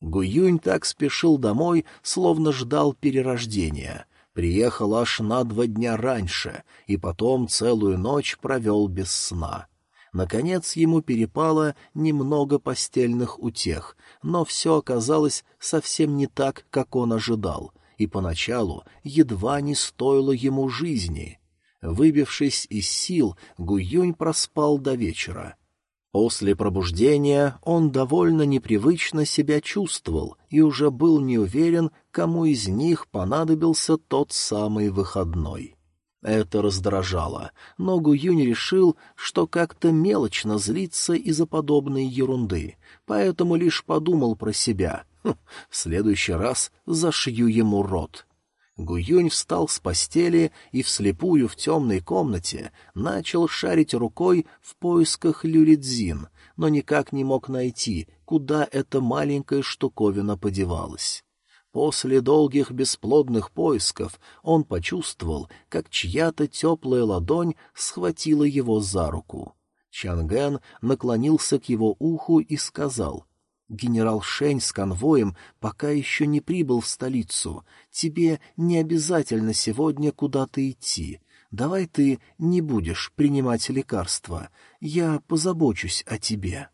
Гуюнь так спешил домой, словно ждал перерождения. Приехал аж на два дня раньше, и потом целую ночь провел без сна. Наконец ему перепало немного постельных утех, но все оказалось совсем не так, как он ожидал, и поначалу едва не стоило ему жизни. Выбившись из сил, Гуюнь проспал до вечера. После пробуждения он довольно непривычно себя чувствовал и уже был не уверен, кому из них понадобился тот самый выходной. Это раздражало, но Гуюнь решил, что как-то мелочно злиться из-за подобной ерунды, поэтому лишь подумал про себя. Хм, в следующий раз зашью ему рот. Гуюнь встал с постели и вслепую в темной комнате начал шарить рукой в поисках люлидзин, но никак не мог найти, куда эта маленькая штуковина подевалась. После долгих бесплодных поисков он почувствовал, как чья-то теплая ладонь схватила его за руку. Чанген наклонился к его уху и сказал, «Генерал Шень с конвоем пока еще не прибыл в столицу. Тебе не обязательно сегодня куда-то идти. Давай ты не будешь принимать лекарства. Я позабочусь о тебе».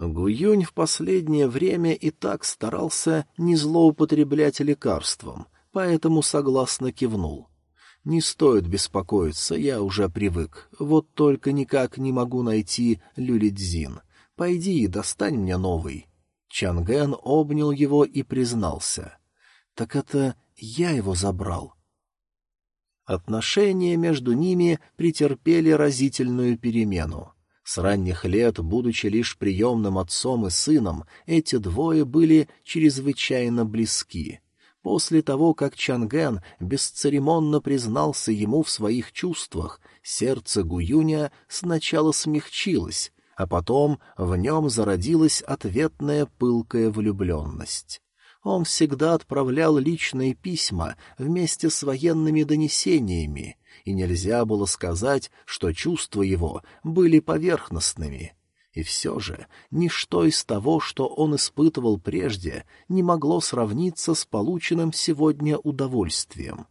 Гуюнь в последнее время и так старался не злоупотреблять лекарством, поэтому согласно кивнул. «Не стоит беспокоиться, я уже привык, вот только никак не могу найти люлидзин. Пойди и достань мне новый». Чанген обнял его и признался. «Так это я его забрал». Отношения между ними претерпели разительную перемену. С ранних лет, будучи лишь приемным отцом и сыном, эти двое были чрезвычайно близки. После того, как Чанген бесцеремонно признался ему в своих чувствах, сердце Гуюня сначала смягчилось, а потом в нем зародилась ответная пылкая влюбленность. Он всегда отправлял личные письма вместе с военными донесениями, и нельзя было сказать, что чувства его были поверхностными. И все же ничто из того, что он испытывал прежде, не могло сравниться с полученным сегодня удовольствием.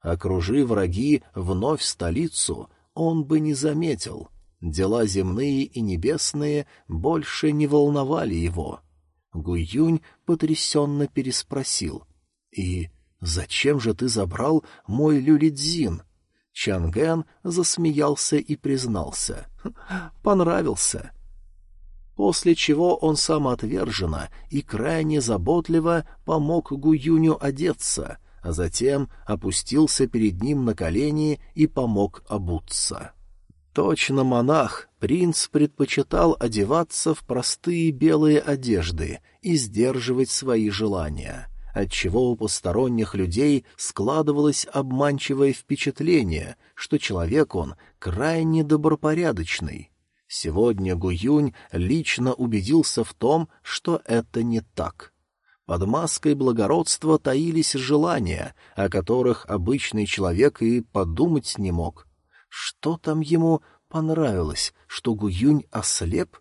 Окружи враги вновь столицу, он бы не заметил. Дела земные и небесные больше не волновали его. Гуюнь потрясенно переспросил. — И зачем же ты забрал мой люлидзин? Чанген засмеялся и признался. «Понравился». После чего он самоотверженно и крайне заботливо помог Гуюню одеться, а затем опустился перед ним на колени и помог обуться. Точно монах, принц предпочитал одеваться в простые белые одежды и сдерживать свои желания отчего у посторонних людей складывалось обманчивое впечатление, что человек он крайне добропорядочный. Сегодня Гуюнь лично убедился в том, что это не так. Под маской благородства таились желания, о которых обычный человек и подумать не мог. Что там ему понравилось, что Гуюнь ослеп?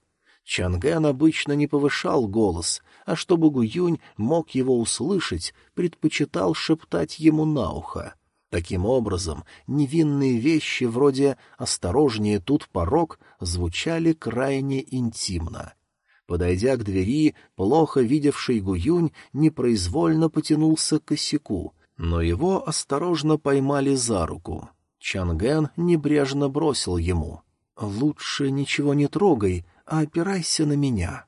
Чангэн обычно не повышал голос, а чтобы Гуюнь мог его услышать, предпочитал шептать ему на ухо. Таким образом, невинные вещи вроде «осторожнее, тут порог» звучали крайне интимно. Подойдя к двери, плохо видевший Гуюнь непроизвольно потянулся к косяку, Но его осторожно поймали за руку. Чанген небрежно бросил ему. «Лучше ничего не трогай, а опирайся на меня».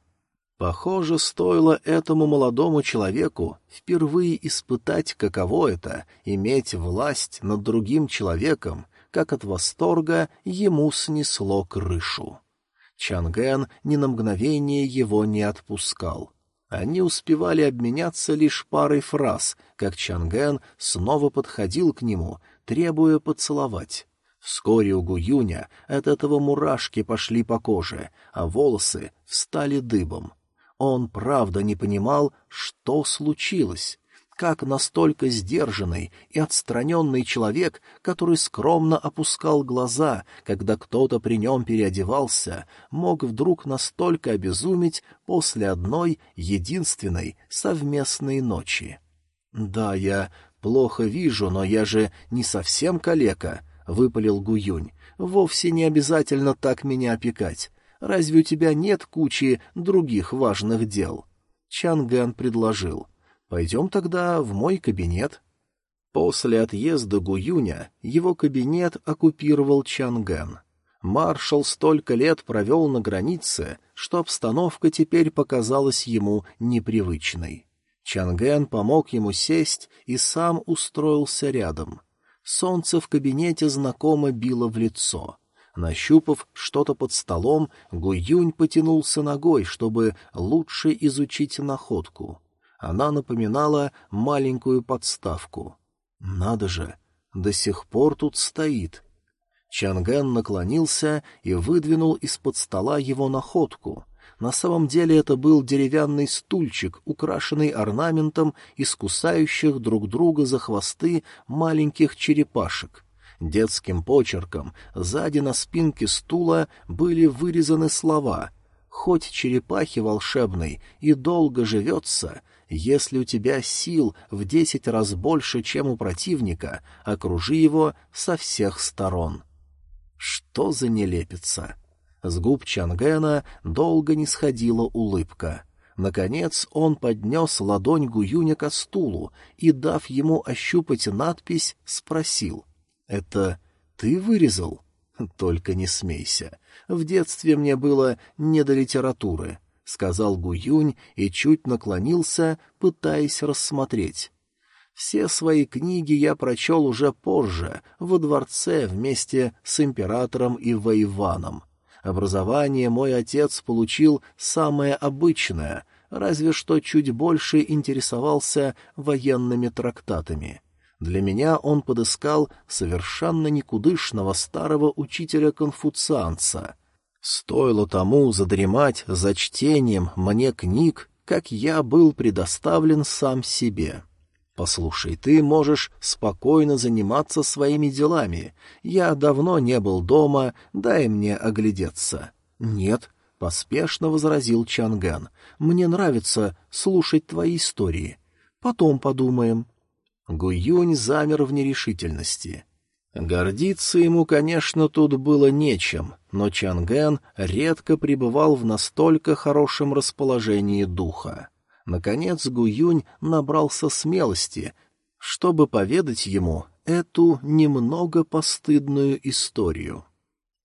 Похоже, стоило этому молодому человеку впервые испытать, каково это — иметь власть над другим человеком, как от восторга ему снесло крышу. Чанген ни на мгновение его не отпускал. Они успевали обменяться лишь парой фраз, как Чанген снова подходил к нему, требуя поцеловать. Вскоре у Гуюня от этого мурашки пошли по коже, а волосы встали дыбом. Он правда не понимал, что случилось. Как настолько сдержанный и отстраненный человек, который скромно опускал глаза, когда кто-то при нем переодевался, мог вдруг настолько обезуметь после одной единственной совместной ночи? «Да, я плохо вижу, но я же не совсем калека», — выпалил Гуюнь. «Вовсе не обязательно так меня опекать. Разве у тебя нет кучи других важных дел?» Чанган предложил. «Пойдем тогда в мой кабинет». После отъезда Гуюня его кабинет оккупировал Чанган. Маршал столько лет провел на границе, что обстановка теперь показалась ему непривычной. Чангэн помог ему сесть и сам устроился рядом. Солнце в кабинете знакомо било в лицо. Нащупав что-то под столом, Гуюнь потянулся ногой, чтобы лучше изучить находку. Она напоминала маленькую подставку. Надо же, до сих пор тут стоит. Чангэн наклонился и выдвинул из-под стола его находку. На самом деле это был деревянный стульчик, украшенный орнаментом из кусающих друг друга за хвосты маленьких черепашек — Детским почерком сзади на спинке стула были вырезаны слова «Хоть черепахи волшебной и долго живется, если у тебя сил в десять раз больше, чем у противника, окружи его со всех сторон». Что за нелепица! С губ Чангена долго не сходила улыбка. Наконец он поднес ладонь Гуюня к стулу и, дав ему ощупать надпись, спросил — это ты вырезал? Только не смейся. В детстве мне было не до литературы, — сказал Гуюнь и чуть наклонился, пытаясь рассмотреть. Все свои книги я прочел уже позже, во дворце вместе с императором и воеваном. Образование мой отец получил самое обычное, разве что чуть больше интересовался военными трактатами. Для меня он подыскал совершенно никудышного старого учителя-конфуцианца. Стоило тому задремать за чтением мне книг, как я был предоставлен сам себе. «Послушай, ты можешь спокойно заниматься своими делами. Я давно не был дома, дай мне оглядеться». «Нет», — поспешно возразил Чанган, — «мне нравится слушать твои истории. Потом подумаем». Гуюнь замер в нерешительности. Гордиться ему, конечно, тут было нечем, но Чангэн редко пребывал в настолько хорошем расположении духа. Наконец Гуюнь набрался смелости, чтобы поведать ему эту немного постыдную историю.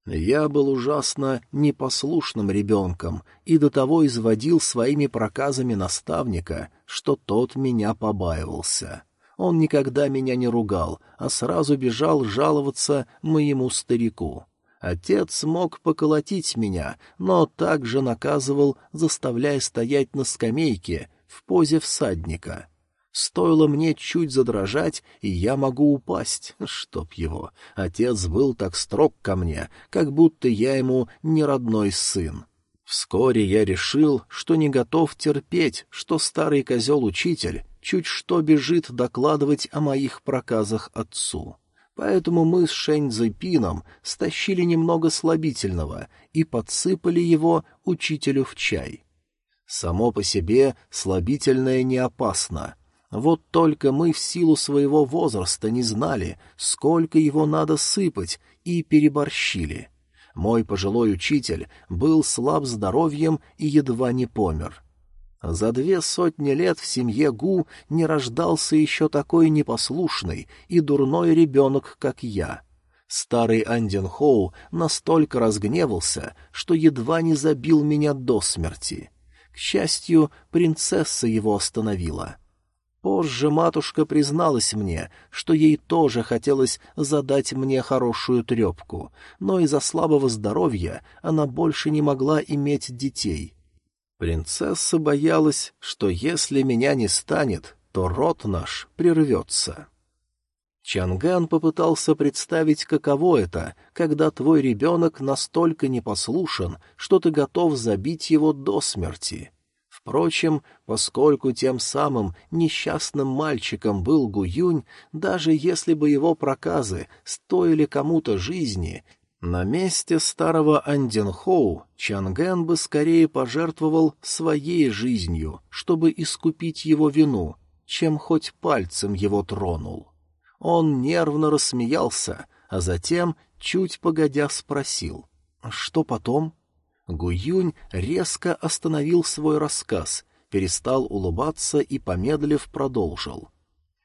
Я был ужасно непослушным ребенком и до того изводил своими проказами наставника, что тот меня побаивался. Он никогда меня не ругал, а сразу бежал жаловаться моему старику. Отец мог поколотить меня, но также наказывал, заставляя стоять на скамейке в позе всадника. Стоило мне чуть задрожать, и я могу упасть. Чтоб его. Отец был так строг ко мне, как будто я ему не родной сын. Вскоре я решил, что не готов терпеть, что старый козел-учитель чуть что бежит докладывать о моих проказах отцу. Поэтому мы с Шэньцзэпином стащили немного слабительного и подсыпали его учителю в чай. Само по себе слабительное не опасно. Вот только мы в силу своего возраста не знали, сколько его надо сыпать, и переборщили. Мой пожилой учитель был слаб здоровьем и едва не помер. За две сотни лет в семье Гу не рождался еще такой непослушный и дурной ребенок, как я. Старый Андин Хоу настолько разгневался, что едва не забил меня до смерти. К счастью, принцесса его остановила. Позже матушка призналась мне, что ей тоже хотелось задать мне хорошую трепку, но из-за слабого здоровья она больше не могла иметь детей. Принцесса боялась, что если меня не станет, то род наш прервется. Чанган попытался представить, каково это, когда твой ребенок настолько непослушен, что ты готов забить его до смерти. Впрочем, поскольку тем самым несчастным мальчиком был Гуюнь, даже если бы его проказы стоили кому-то жизни, на месте старого Анденхоу Чанген бы скорее пожертвовал своей жизнью, чтобы искупить его вину, чем хоть пальцем его тронул. Он нервно рассмеялся, а затем, чуть погодя, спросил, «Что потом?» Гуюнь резко остановил свой рассказ, перестал улыбаться и, помедлив, продолжил.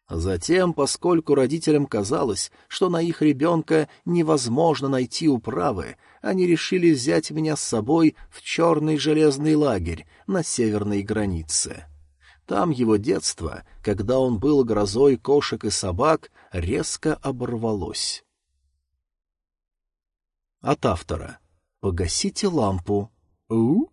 Затем, поскольку родителям казалось, что на их ребенка невозможно найти управы, они решили взять меня с собой в черный железный лагерь на северной границе. Там его детство, когда он был грозой кошек и собак, резко оборвалось. От автора. Погасите лампу. У?